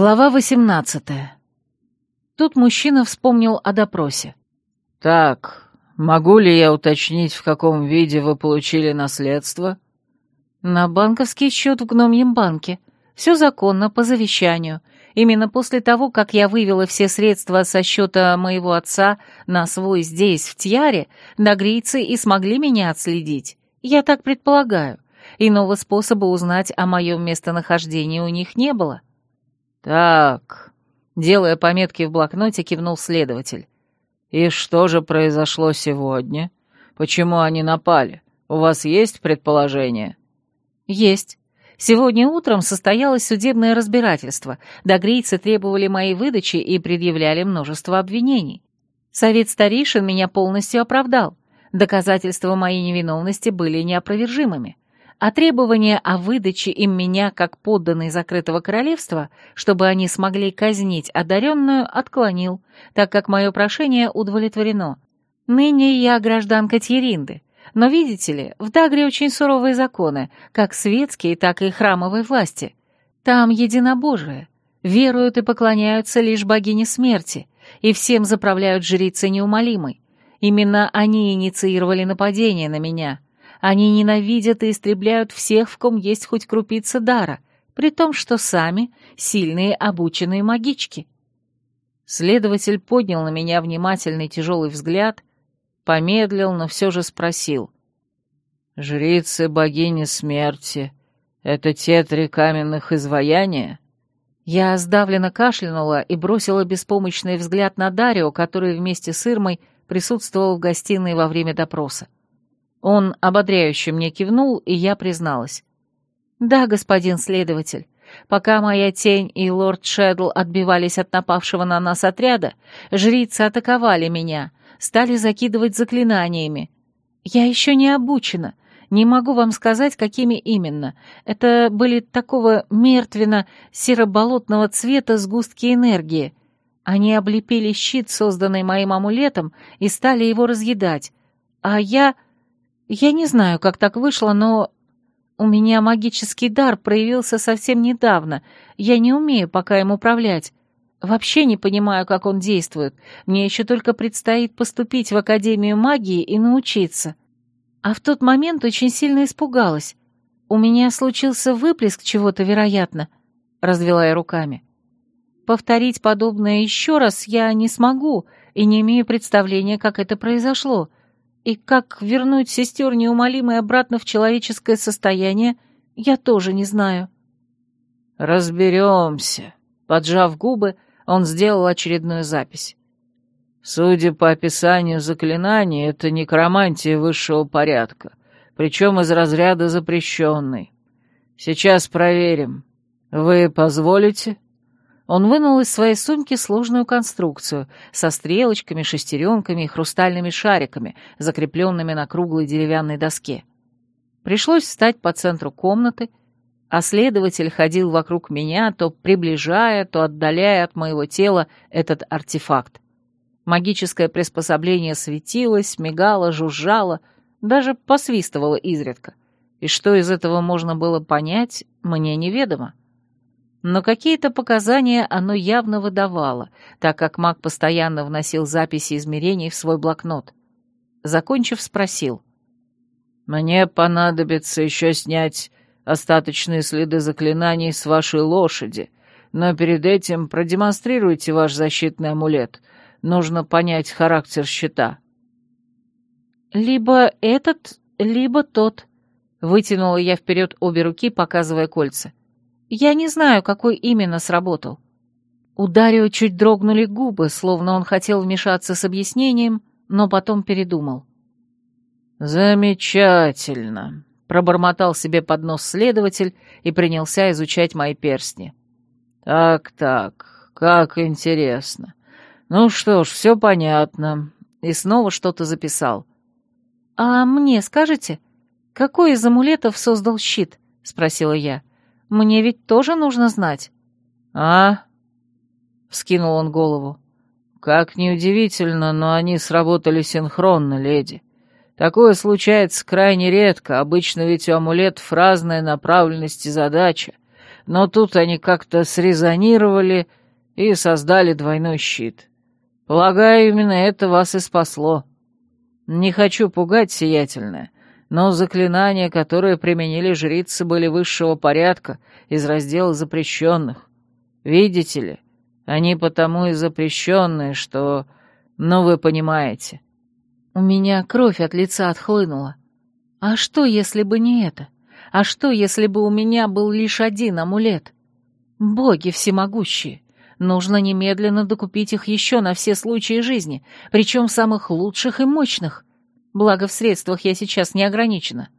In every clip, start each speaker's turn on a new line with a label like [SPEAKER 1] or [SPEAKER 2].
[SPEAKER 1] Глава восемнадцатая. Тут мужчина вспомнил о допросе.
[SPEAKER 2] «Так, могу ли я уточнить, в каком виде вы получили наследство?»
[SPEAKER 1] «На банковский счет в гномьем банке. Все законно, по завещанию. Именно после того, как я вывела все средства со счета моего отца на свой здесь, в Тьяре, нагрийцы и смогли меня отследить. Я так предполагаю. Иного способа узнать о моем местонахождении у них не было».
[SPEAKER 2] «Так», — делая пометки в блокноте, кивнул следователь. «И что же произошло сегодня? Почему они напали? У вас есть предположение?»
[SPEAKER 1] «Есть. Сегодня утром состоялось судебное разбирательство. Догрейцы требовали моей выдачи и предъявляли множество обвинений. Совет старейшин меня полностью оправдал. Доказательства моей невиновности были неопровержимыми а требование о выдаче им меня как подданной закрытого королевства, чтобы они смогли казнить одаренную, отклонил, так как мое прошение удовлетворено. Ныне я гражданка Тьеринды, но, видите ли, в Дагре очень суровые законы, как светские, так и храмовой власти. Там единобожие, веруют и поклоняются лишь богине смерти, и всем заправляют жрицы неумолимой. Именно они инициировали нападение на меня — они ненавидят и истребляют всех, в ком есть хоть крупица дара, при том, что сами сильные обученные магички. Следователь поднял на меня внимательный тяжелый взгляд, помедлил, но все же спросил. «Жрицы богини смерти — это те три каменных изваяния?» Я сдавленно кашлянула и бросила беспомощный взгляд на Дарио, который вместе с Ирмой присутствовал в гостиной во время допроса. Он ободряюще мне кивнул, и я призналась. «Да, господин следователь, пока моя тень и лорд Шедл отбивались от напавшего на нас отряда, жрицы атаковали меня, стали закидывать заклинаниями. Я еще не обучена, не могу вам сказать, какими именно. Это были такого мертвенно-серо-болотного цвета сгустки энергии. Они облепили щит, созданный моим амулетом, и стали его разъедать. А я... Я не знаю, как так вышло, но у меня магический дар проявился совсем недавно. Я не умею пока им управлять. Вообще не понимаю, как он действует. Мне еще только предстоит поступить в Академию магии и научиться. А в тот момент очень сильно испугалась. У меня случился выплеск чего-то, вероятно, — развела я руками. Повторить подобное еще раз я не смогу и не имею представления, как это произошло — и как вернуть сестер неумолимой обратно в человеческое состояние, я тоже не знаю.
[SPEAKER 2] «Разберемся», — поджав губы, он сделал очередную запись. «Судя по описанию заклинаний, это некромантия высшего порядка, причем из разряда запрещенной. Сейчас проверим. Вы позволите?» Он вынул из своей сумки сложную конструкцию со стрелочками, шестеренками и хрустальными шариками, закрепленными на круглой деревянной доске. Пришлось встать по центру комнаты, а следователь ходил вокруг меня, то приближая, то отдаляя от моего тела этот артефакт. Магическое приспособление светилось, мигало, жужжало, даже посвистывало изредка. И что из этого можно было понять, мне неведомо но какие-то показания оно явно выдавало, так как маг постоянно вносил записи измерений в свой блокнот. Закончив, спросил. «Мне понадобится еще снять остаточные следы заклинаний с вашей лошади, но перед этим продемонстрируйте ваш защитный амулет. Нужно понять характер щита».
[SPEAKER 1] «Либо этот, либо тот», — вытянула я вперед обе руки, показывая кольца. Я не знаю, какой именно сработал. У Дарио чуть дрогнули губы, словно он хотел вмешаться с объяснением, но потом передумал.
[SPEAKER 2] «Замечательно», — пробормотал себе под нос следователь и принялся изучать мои перстни. «Так-так, как интересно. Ну что ж, все понятно». И снова что-то записал.
[SPEAKER 1] «А мне скажете, какой из амулетов создал щит?» — спросила я. Мне ведь тоже нужно знать».
[SPEAKER 2] «А?» — вскинул он голову. «Как неудивительно, но они сработали синхронно, леди. Такое случается крайне редко, обычно ведь у амулетов разная направленность и задача. но тут они как-то срезонировали и создали двойной щит. Полагаю, именно это вас и спасло. Не хочу пугать, сиятельное, но заклинания, которые применили жрицы, были высшего порядка, из раздела запрещенных. Видите ли, они потому и запрещенные, что... Ну, вы понимаете.
[SPEAKER 1] У меня кровь от лица отхлынула. А что, если бы не это? А что, если бы у меня был лишь один амулет? Боги всемогущие! Нужно немедленно докупить их еще на все случаи жизни, причем самых лучших и мощных. Благо, в средствах я сейчас не ограничена.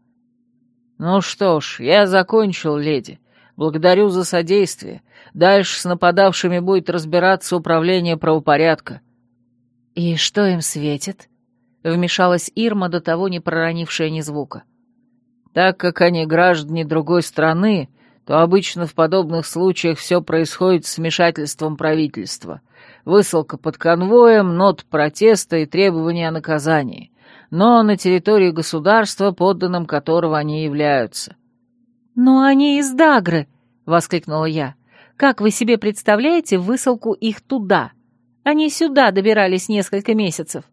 [SPEAKER 2] Ну что ж, я закончил, леди. Благодарю за содействие. Дальше с нападавшими будет разбираться управление правопорядка.
[SPEAKER 1] И что им светит? Вмешалась Ирма, до того не проронившая ни звука.
[SPEAKER 2] Так как они граждане другой страны, то обычно в подобных случаях все происходит с вмешательством правительства. Высылка под конвоем, нот протеста и требования о наказании. Но на территории государства, подданным которого они являются.
[SPEAKER 1] «Но они из Дагры!» — воскликнула я. «Как вы себе представляете высылку их туда? Они сюда добирались несколько месяцев».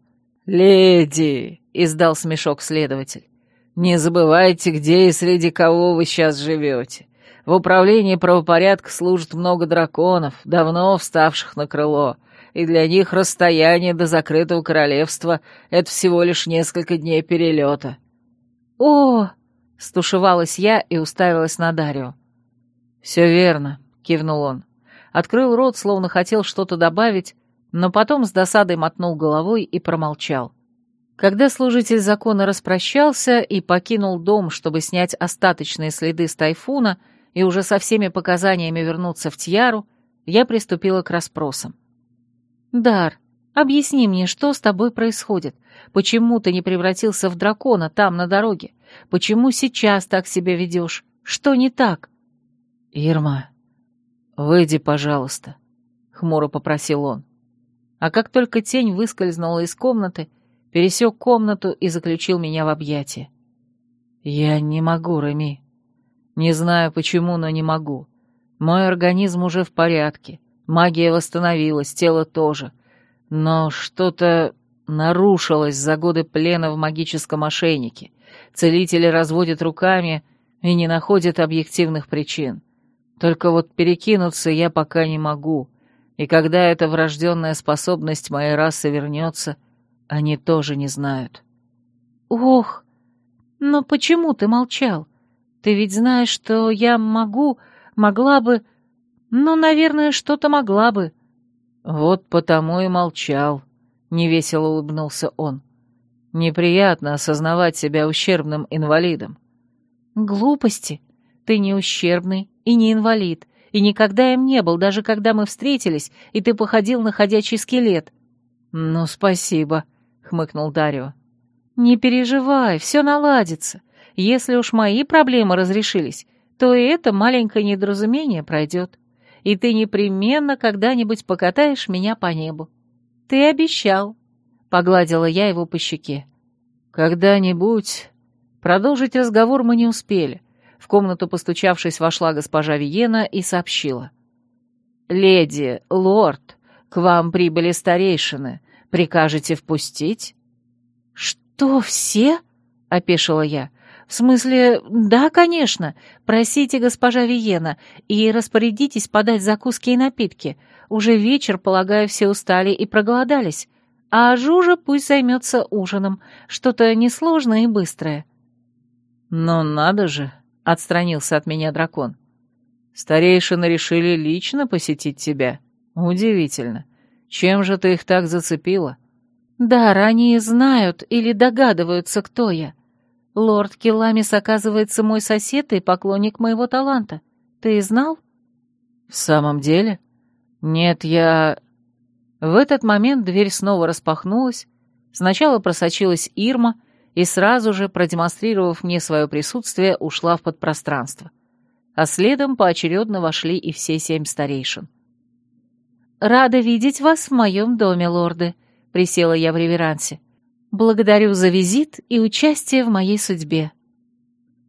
[SPEAKER 2] «Леди!» — издал смешок следователь. «Не забывайте, где и среди кого вы сейчас живете. В управлении правопорядка служит много драконов, давно вставших на крыло, и для них расстояние до закрытого королевства — это всего лишь несколько дней перелета».
[SPEAKER 1] «О!» — стушевалась я и уставилась на Дарью.
[SPEAKER 2] «Все верно», — кивнул он. Открыл рот, словно хотел что-то добавить, но потом с досадой мотнул головой и промолчал. Когда служитель закона распрощался и покинул дом, чтобы снять остаточные следы с тайфуна, и уже со всеми показаниями вернуться в Тьяру, я приступила к расспросам.
[SPEAKER 1] «Дар, объясни мне, что с тобой происходит? Почему ты не превратился в дракона там, на дороге? Почему сейчас так себя ведешь? Что не так?»
[SPEAKER 2] «Ирма, выйди, пожалуйста», — хмуро попросил он. А как только тень выскользнула из комнаты, пересек комнату и заключил меня в объятия. «Я не могу, Реми. Не знаю почему, но не могу. Мой организм уже в порядке. Магия восстановилась, тело тоже. Но что-то нарушилось за годы плена в магическом ошейнике. Целители разводят руками и не находят объективных причин. Только вот перекинуться я пока не могу. И когда эта врожденная способность моей расы вернется, они тоже не знают.
[SPEAKER 1] «Ох, но почему ты молчал? Ты ведь знаешь, что я могу, могла бы... Ну, наверное, что-то могла бы».
[SPEAKER 2] «Вот потому и молчал», — невесело улыбнулся он. «Неприятно осознавать себя ущербным инвалидом».
[SPEAKER 1] «Глупости. Ты не ущербный и не инвалид, и никогда им не был, даже когда мы встретились, и ты походил на ходячий скелет».
[SPEAKER 2] «Ну, спасибо», — хмыкнул Дарио.
[SPEAKER 1] «Не переживай, все наладится. Если уж мои проблемы разрешились, то и это маленькое недоразумение пройдет, и ты непременно когда-нибудь покатаешь меня по небу. Ты обещал», — погладила я его по щеке.
[SPEAKER 2] «Когда-нибудь...» Продолжить разговор мы не успели. В комнату, постучавшись, вошла госпожа Виена и сообщила. «Леди, лорд, к вам прибыли старейшины. Прикажете впустить?»
[SPEAKER 1] «Что, все?» — опешила я. «В смысле, да, конечно. Просите госпожа Виена и распорядитесь подать закуски и напитки. Уже вечер, полагаю, все устали и проголодались. А Жужа пусть займется ужином. Что-то несложное и быстрое».
[SPEAKER 2] «Ну надо же!» — отстранился от меня дракон. «Старейшины решили лично посетить тебя. Удивительно. Чем же ты их так зацепила?»
[SPEAKER 1] «Да, ранее знают или догадываются, кто я. Лорд Келамис, оказывается, мой сосед и поклонник моего таланта. Ты знал?»
[SPEAKER 2] «В самом деле? Нет, я...» В этот момент дверь снова распахнулась. Сначала просочилась Ирма и сразу же, продемонстрировав мне свое присутствие, ушла в подпространство. А следом поочередно вошли и все семь старейшин.
[SPEAKER 1] «Рада видеть вас в моем доме, лорды», — присела я в реверансе. Благодарю за визит и участие в моей судьбе».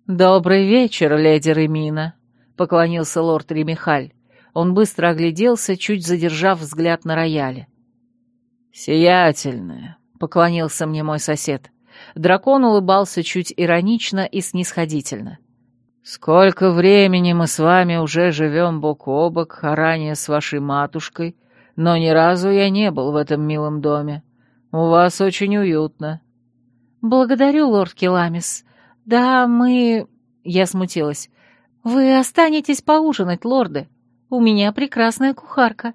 [SPEAKER 2] «Добрый вечер, леди Ремина», —
[SPEAKER 1] поклонился лорд Ремихаль. Он быстро огляделся, чуть задержав взгляд на рояле.
[SPEAKER 2] «Сиятельная», — поклонился мне мой сосед. Дракон улыбался чуть иронично и снисходительно. «Сколько времени мы с вами уже живем бок о бок, а ранее с вашей матушкой, но ни разу я не был в этом милом доме. У вас очень уютно».
[SPEAKER 1] «Благодарю, лорд Келамис. Да, мы...» Я смутилась. «Вы останетесь поужинать, лорды. У меня прекрасная кухарка».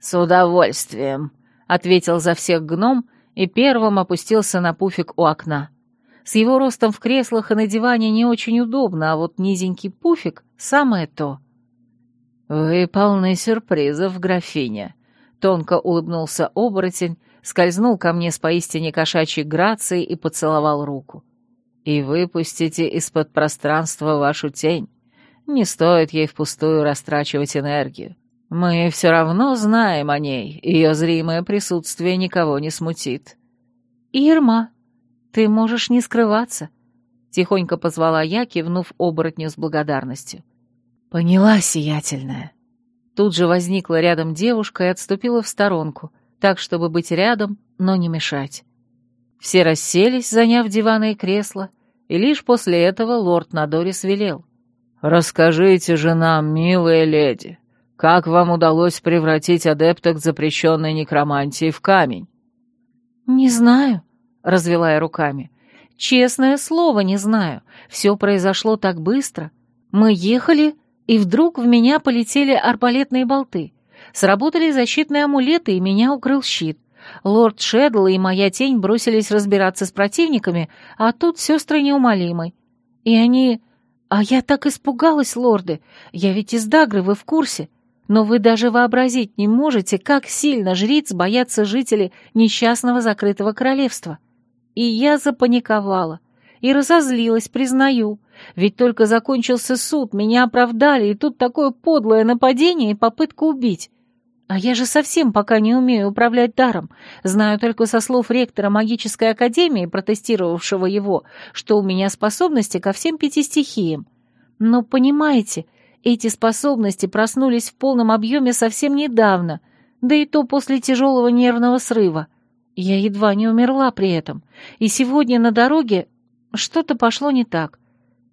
[SPEAKER 2] «С удовольствием», — ответил за всех гном и первым опустился на пуфик у окна. С его ростом в креслах и на диване не очень удобно, а вот низенький пуфик — самое то. «Вы полны сюрпризов, графиня», — тонко улыбнулся оборотень, скользнул ко мне с поистине кошачьей грацией и поцеловал руку. «И выпустите из-под пространства вашу тень. Не стоит ей впустую растрачивать энергию. Мы все равно знаем о ней, ее зримое присутствие никого не смутит».
[SPEAKER 1] «Ирма, ты можешь не скрываться», — тихонько позвала я, кивнув оборотню с благодарностью.
[SPEAKER 2] «Поняла, сиятельная». Тут же возникла рядом девушка и отступила в сторонку, так, чтобы быть рядом, но не мешать. Все расселись, заняв диваны и кресла, и лишь после этого лорд Надорис велел. «Расскажите же нам, милая леди, как вам удалось превратить адепток запрещенной некромантии в камень?»
[SPEAKER 1] «Не знаю», — развела я руками. «Честное слово, не знаю. Все произошло так быстро. Мы ехали, и вдруг в меня полетели арбалетные болты. Сработали защитные амулеты, и меня укрыл щит. Лорд Шедл и моя тень бросились разбираться с противниками, а тут сестры неумолимы. И они... А я так испугалась, лорды. Я ведь из Дагры, вы в курсе. Но вы даже вообразить не можете, как сильно жриц боятся жители несчастного закрытого королевства. И я запаниковала. И разозлилась, признаю. Ведь только закончился суд, меня оправдали, и тут такое подлое нападение и попытка убить. А я же совсем пока не умею управлять даром. Знаю только со слов ректора магической академии, протестировавшего его, что у меня способности ко всем пяти стихиям. Но понимаете, эти способности проснулись в полном объеме совсем недавно, да и то после тяжелого нервного срыва. Я едва не умерла при этом, и сегодня на дороге что-то пошло не так.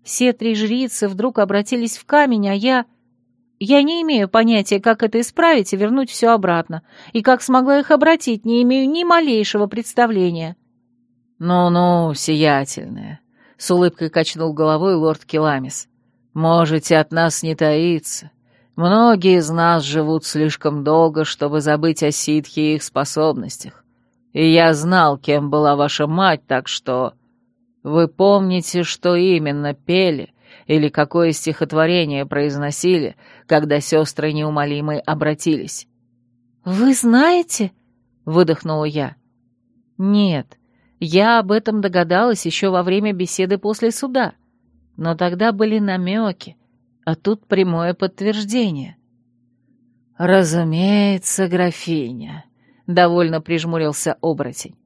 [SPEAKER 1] Все три жрицы вдруг обратились в камень, а я... Я не имею понятия, как это исправить и вернуть все обратно, и как смогла их обратить, не имею ни малейшего представления.
[SPEAKER 2] «Ну-ну, сиятельная», — с улыбкой качнул головой лорд Келамис. «Можете от нас не таиться. Многие из нас живут слишком долго, чтобы забыть о ситхе и их способностях. И я знал, кем была ваша мать, так что... Вы помните, что именно пели или какое стихотворение произносили, когда сестры неумолимые обратились.
[SPEAKER 1] «Вы знаете?» — выдохнула я. «Нет, я об этом догадалась еще во время беседы после суда, но тогда были намеки, а тут прямое подтверждение».
[SPEAKER 2] «Разумеется, графиня», — довольно прижмурился оборотень.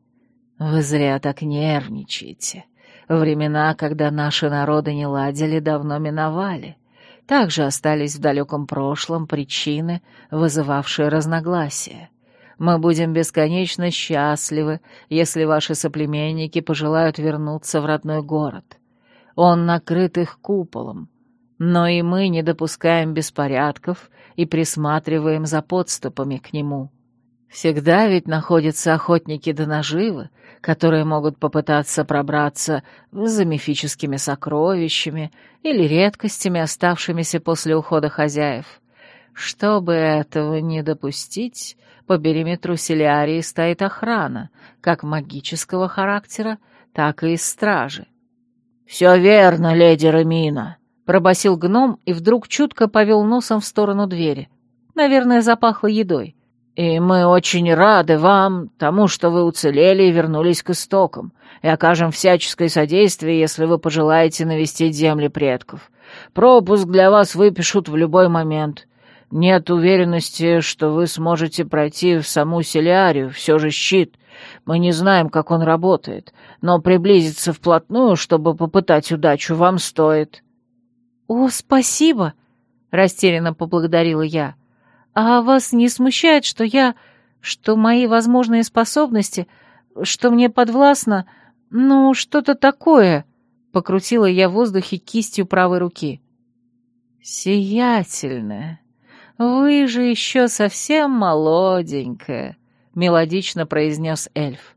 [SPEAKER 2] «Вы зря так нервничаете. Времена, когда наши народы не ладили, давно миновали. Также остались в далеком прошлом причины, вызывавшие разногласия. Мы будем бесконечно счастливы, если ваши соплеменники пожелают вернуться в родной город. Он накрыт их куполом. Но и мы не допускаем беспорядков и присматриваем за подступами к нему. Всегда ведь находятся охотники до наживы, которые могут попытаться пробраться за мифическими сокровищами или редкостями, оставшимися после ухода хозяев. Чтобы этого не допустить, по периметру селярии стоит охрана, как магического характера, так и из стражи. «Все верно, леди Ремина», — пробасил гном и вдруг чутко повел носом в сторону двери. Наверное, запахло едой. И мы очень рады вам, тому, что вы уцелели и вернулись к истокам, и окажем всяческое содействие, если вы пожелаете навестить земли предков. Пропуск для вас выпишут в любой момент. Нет уверенности, что вы сможете пройти в саму селярию, все же щит. Мы не знаем, как он работает, но приблизиться вплотную, чтобы попытать удачу, вам стоит».
[SPEAKER 1] «О, спасибо!» — растерянно поблагодарила я. «А вас не смущает, что я... что мои возможные способности, что мне подвластно, ну, что-то такое?» — покрутила я в воздухе кистью правой руки. «Сиятельная, вы же еще совсем молоденькая», — мелодично произнес эльф.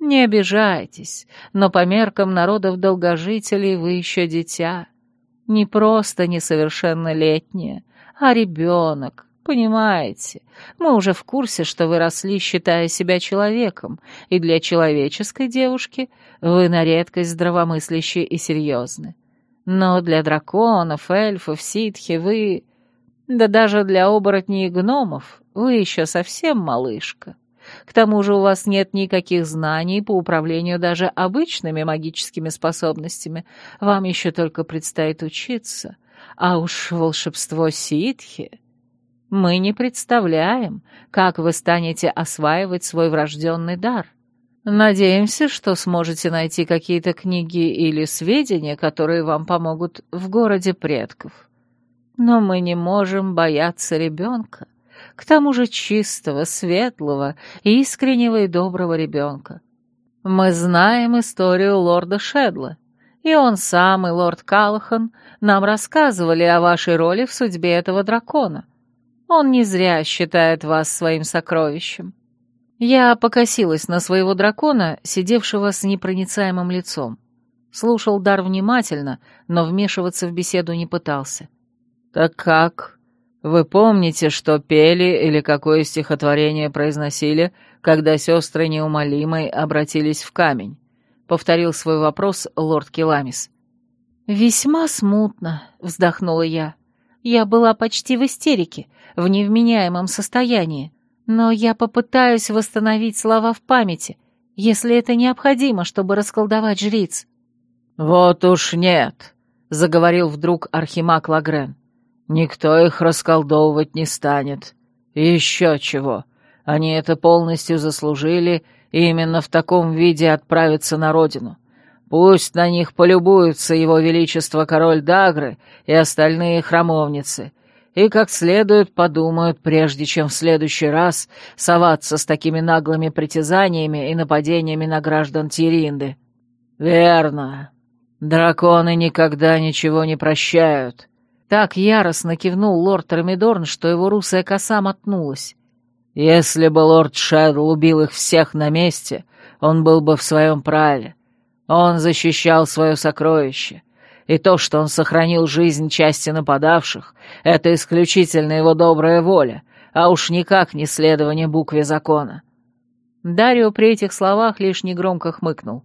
[SPEAKER 1] «Не обижайтесь, но по меркам народов-долгожителей вы еще дитя. Не просто несовершеннолетняя, а ребенок, понимаете? Мы уже в курсе, что вы росли, считая себя человеком, и для человеческой девушки вы на редкость здравомыслящие и серьезны. Но для драконов, эльфов, ситхи вы... Да даже для оборотней и гномов вы еще совсем малышка. К тому же у вас нет никаких знаний по управлению даже обычными магическими способностями. Вам еще только предстоит учиться. А уж волшебство ситхи... Мы не представляем, как вы станете осваивать свой врожденный дар. Надеемся, что сможете найти какие-то книги или сведения, которые вам помогут в городе предков. Но мы не можем бояться ребенка к тому же чистого, светлого, искреннего и доброго ребенка. Мы знаем историю лорда Шедла, и он сам, и лорд Калахан нам рассказывали о вашей роли в судьбе этого дракона. Он не зря считает вас своим сокровищем. Я покосилась на своего дракона, сидевшего с непроницаемым лицом. Слушал дар внимательно, но вмешиваться в беседу не пытался. «Так как?» Вы помните, что пели или какое стихотворение произносили, когда сестры неумолимой обратились в камень? Повторил свой вопрос лорд Келамис. «Весьма смутно», — вздохнула я. «Я была почти в истерике, в невменяемом состоянии, но я попытаюсь восстановить слова в памяти, если это необходимо, чтобы расколдовать жриц». «Вот уж нет», — заговорил вдруг Архимаг Лагрен. Никто их расколдовывать не станет. Еще чего. Они это полностью заслужили и именно в таком виде отправиться на родину. Пусть на них полюбуются его величество король Дагры и остальные храмовницы, и как следует подумают, прежде чем в следующий раз соваться с такими наглыми притязаниями и нападениями на граждан Тиринды. Верно. Драконы никогда ничего не прощают. Так яростно кивнул лорд Термидорн, что его русая коса мотнулась. Если бы лорд Шедл убил их всех на месте, он был бы в своем праве. Он защищал свое сокровище. И то, что он сохранил жизнь части нападавших, это исключительно его добрая воля, а уж никак не следование букве закона. Дарио при этих словах лишь негромко хмыкнул.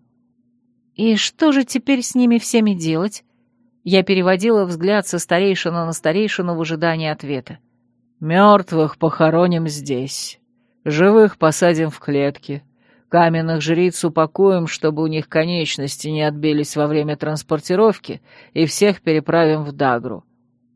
[SPEAKER 1] «И что же теперь с ними всеми делать?» Я переводила взгляд со старейшина на старейшину в ожидании ответа. «Мертвых похороним здесь. Живых посадим в клетки. Каменных жриц упакуем, чтобы у них конечности не отбились во время транспортировки, и всех переправим в Дагру.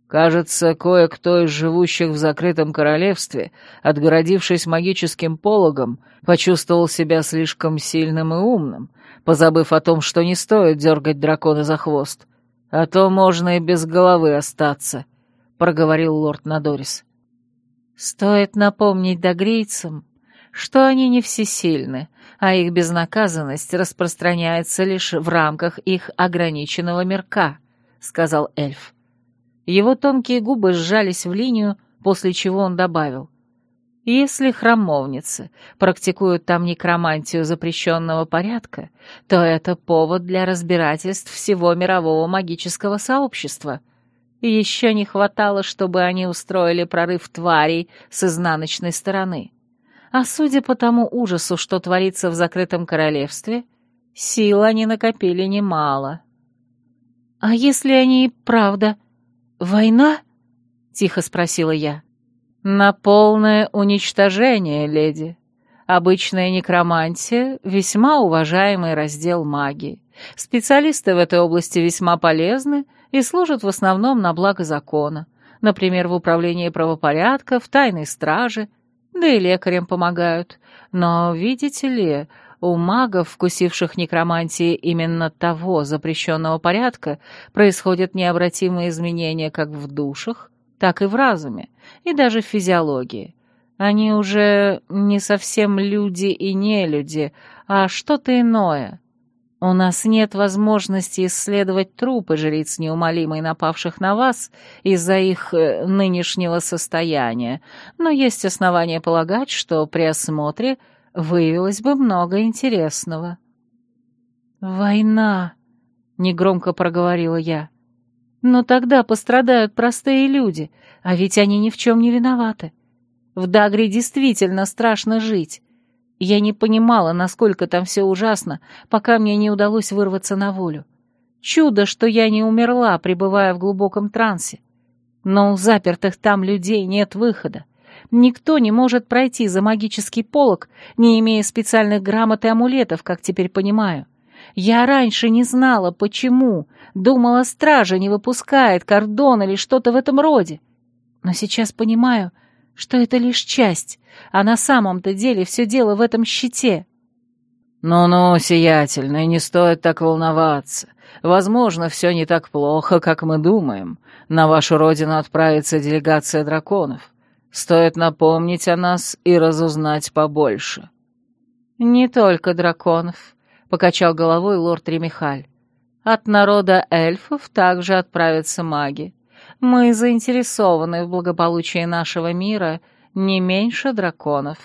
[SPEAKER 1] Кажется, кое-кто из живущих в закрытом королевстве, отгородившись магическим пологом, почувствовал себя слишком сильным и умным, позабыв о том, что не стоит дергать дракона за хвост» «А то можно и без головы остаться», — проговорил лорд Надорис. «Стоит напомнить догрейцам, что они не всесильны, а их безнаказанность распространяется лишь в рамках их ограниченного мирка», — сказал эльф. Его тонкие губы сжались в линию, после чего он добавил. Если храмовницы практикуют там некромантию запрещенного порядка, то это повод для разбирательств всего мирового магического сообщества. Еще не хватало, чтобы они устроили прорыв тварей с изнаночной стороны. А судя по тому ужасу, что творится в закрытом королевстве, сил они накопили немало. «А если они правда... война?» — тихо спросила я. «На полное уничтожение, леди. Обычная некромантия — весьма уважаемый раздел магии. Специалисты в этой области весьма полезны и служат в основном на благо закона, например, в управлении правопорядка, в тайной страже, да и лекарям помогают. Но, видите ли, у магов, вкусивших некромантии именно того запрещенного порядка, происходят необратимые изменения как в душах, так и в разуме, и даже в физиологии. Они уже не совсем люди и не люди, а что-то иное. У нас нет возможности исследовать трупы жриц неумолимой напавших на вас из-за их э, нынешнего состояния, но есть основания полагать, что при осмотре выявилось бы много интересного. «Война!» — негромко проговорила я. «Но тогда пострадают простые люди, а ведь они ни в чем не виноваты. В Дагре действительно страшно жить. Я не понимала, насколько там все ужасно, пока мне не удалось вырваться на волю. Чудо, что я не умерла, пребывая в глубоком трансе. Но у запертых там людей нет выхода. Никто не может пройти за магический полог, не имея специальных грамот и амулетов, как теперь понимаю. Я раньше не знала, почему. Думала, стража не выпускает кордон или что-то в этом роде. Но сейчас понимаю, что это лишь часть, а на самом-то деле все дело в этом щите.
[SPEAKER 2] «Ну-ну, сиятельно, не стоит так волноваться. Возможно, все не так плохо, как мы думаем. На вашу родину отправится делегация драконов. Стоит напомнить о нас и разузнать побольше».
[SPEAKER 1] «Не только драконов», — покачал головой лорд Ремихаль. «От народа эльфов также отправятся маги. Мы заинтересованы в благополучии нашего мира не меньше драконов».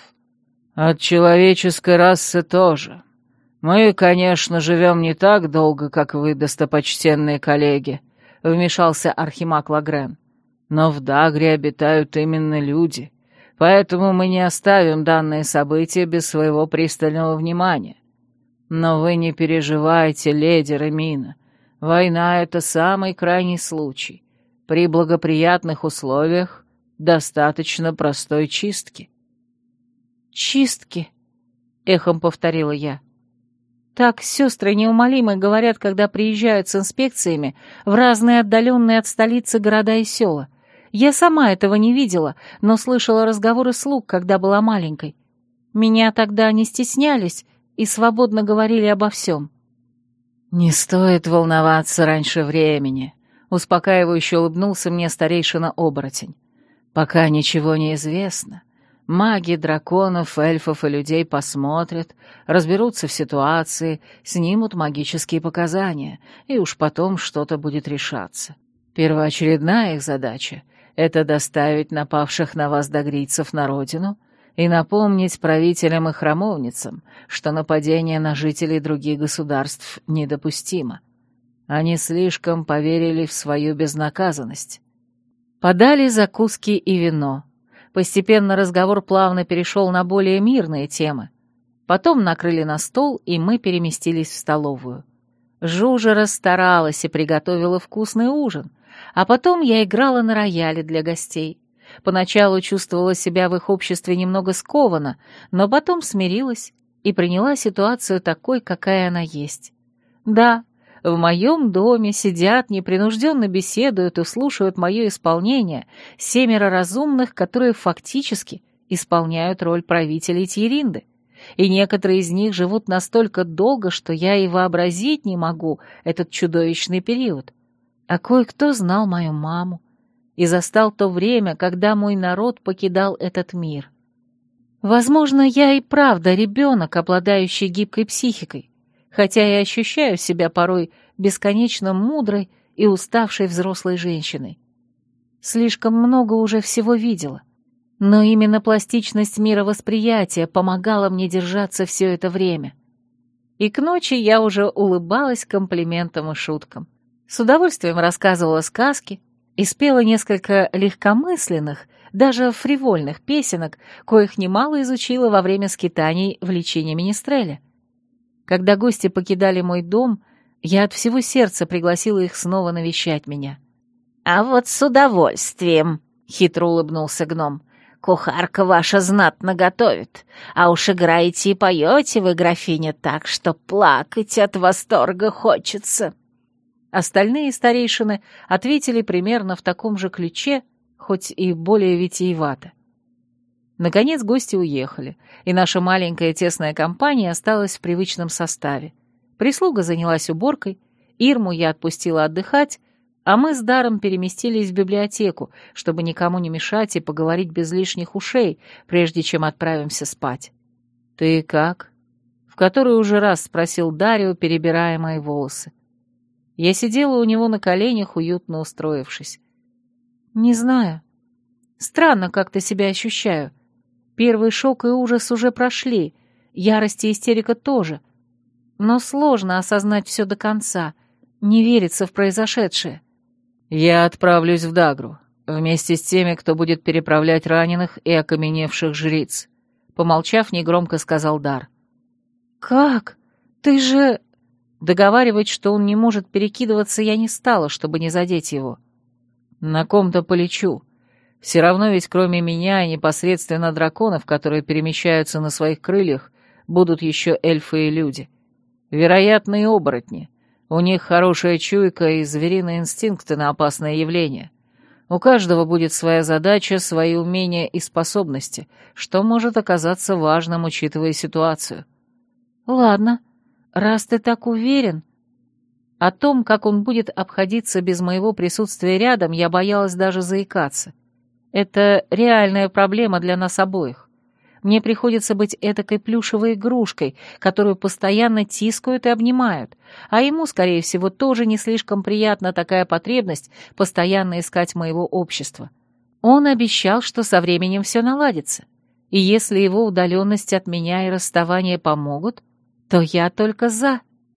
[SPEAKER 2] «От человеческой расы тоже. Мы, конечно, живем не так долго, как вы, достопочтенные коллеги», — вмешался Архимаг Лагрен. «Но в Дагре обитают именно люди, поэтому мы не оставим данные события без своего пристального внимания. Но вы не переживайте, леди Ремина. Война — это самый крайний случай. При благоприятных условиях достаточно простой чистки.
[SPEAKER 1] «Чистки», — эхом повторила я. Так сестры неумолимо говорят, когда приезжают с инспекциями в разные отдаленные от столицы города и села. Я сама этого не видела, но слышала разговоры слуг, когда была маленькой. Меня тогда не стеснялись и свободно говорили обо всем.
[SPEAKER 2] «Не стоит волноваться раньше времени», Успокаивающе улыбнулся мне старейшина-оборотень. «Пока ничего не известно. Маги, драконов, эльфов и людей посмотрят, разберутся в ситуации, снимут магические показания, и уж потом что-то будет решаться. Первоочередная их задача — это доставить напавших на вас догрийцев на родину и напомнить правителям и храмовницам, что нападение на жителей других государств недопустимо». Они слишком поверили в свою безнаказанность. Подали закуски и вино. Постепенно разговор плавно перешел на более мирные темы. Потом накрыли на стол, и мы переместились в столовую. Жужа расстаралась и приготовила вкусный ужин, а потом я играла на рояле для гостей. Поначалу чувствовала себя в их обществе немного скованно, но потом смирилась и приняла ситуацию такой, какая она есть. Да, в моем доме сидят, непринужденно беседуют и слушают мое исполнение семеро разумных, которые фактически исполняют роль правителей Тьеринды. И некоторые из них живут настолько долго, что я и вообразить не могу этот чудовищный период. А кое-кто знал мою маму и застал то время, когда мой народ покидал этот мир. Возможно, я и правда ребенок, обладающий гибкой психикой, хотя и ощущаю себя порой бесконечно мудрой и уставшей взрослой женщиной. Слишком много уже всего видела. Но именно пластичность мировосприятия помогала мне держаться все это время. И к ночи я уже улыбалась комплиментам и шуткам. С удовольствием рассказывала сказки и спела несколько легкомысленных, даже фривольных песенок, коих немало изучила во время скитаний в лечении Министреля. Когда гости покидали мой дом, я от всего сердца пригласила их снова навещать меня.
[SPEAKER 3] «А вот с удовольствием», — хитро улыбнулся гном. «Кухарка ваша знатно готовит, а уж играете и поете вы, графиня, так, что плакать от восторга хочется».
[SPEAKER 1] Остальные старейшины ответили примерно в таком же ключе, хоть и более витиевато. Наконец гости уехали, и наша маленькая тесная компания осталась в привычном составе. Прислуга занялась уборкой, Ирму я отпустила отдыхать, а мы с Даром переместились в библиотеку, чтобы никому не мешать и поговорить без лишних ушей, прежде чем отправимся спать. «Ты как?» — в который уже раз спросил Дарио, перебирая мои волосы. Я сидела у него на коленях, уютно устроившись. «Не знаю. Странно как-то себя ощущаю. Первый шок и ужас уже прошли, ярость и истерика тоже. Но сложно осознать все до конца, не верится в произошедшее».
[SPEAKER 2] «Я отправлюсь в Дагру, вместе с теми, кто будет переправлять раненых и окаменевших жриц», — помолчав, негромко сказал Дар.
[SPEAKER 1] «Как? Ты же...» Договаривать, что он не может перекидываться, я не стала, чтобы не задеть его.
[SPEAKER 2] «На ком-то полечу. Все равно ведь кроме меня и непосредственно драконов, которые перемещаются на своих крыльях, будут еще эльфы и люди. Вероятно, и оборотни. У них хорошая чуйка и звериные инстинкты на опасное явление. У каждого будет своя задача, свои умения и способности, что может оказаться важным, учитывая ситуацию».
[SPEAKER 1] «Ладно», «Раз ты так уверен...» О том, как он будет обходиться без моего присутствия рядом, я боялась даже заикаться. Это реальная проблема для нас обоих. Мне приходится быть этакой плюшевой игрушкой, которую постоянно тискают и обнимают, а ему, скорее всего, тоже не слишком приятна такая потребность постоянно искать моего общества. Он обещал, что со временем все наладится, и если его удаленность от меня и расставание помогут, то я только за.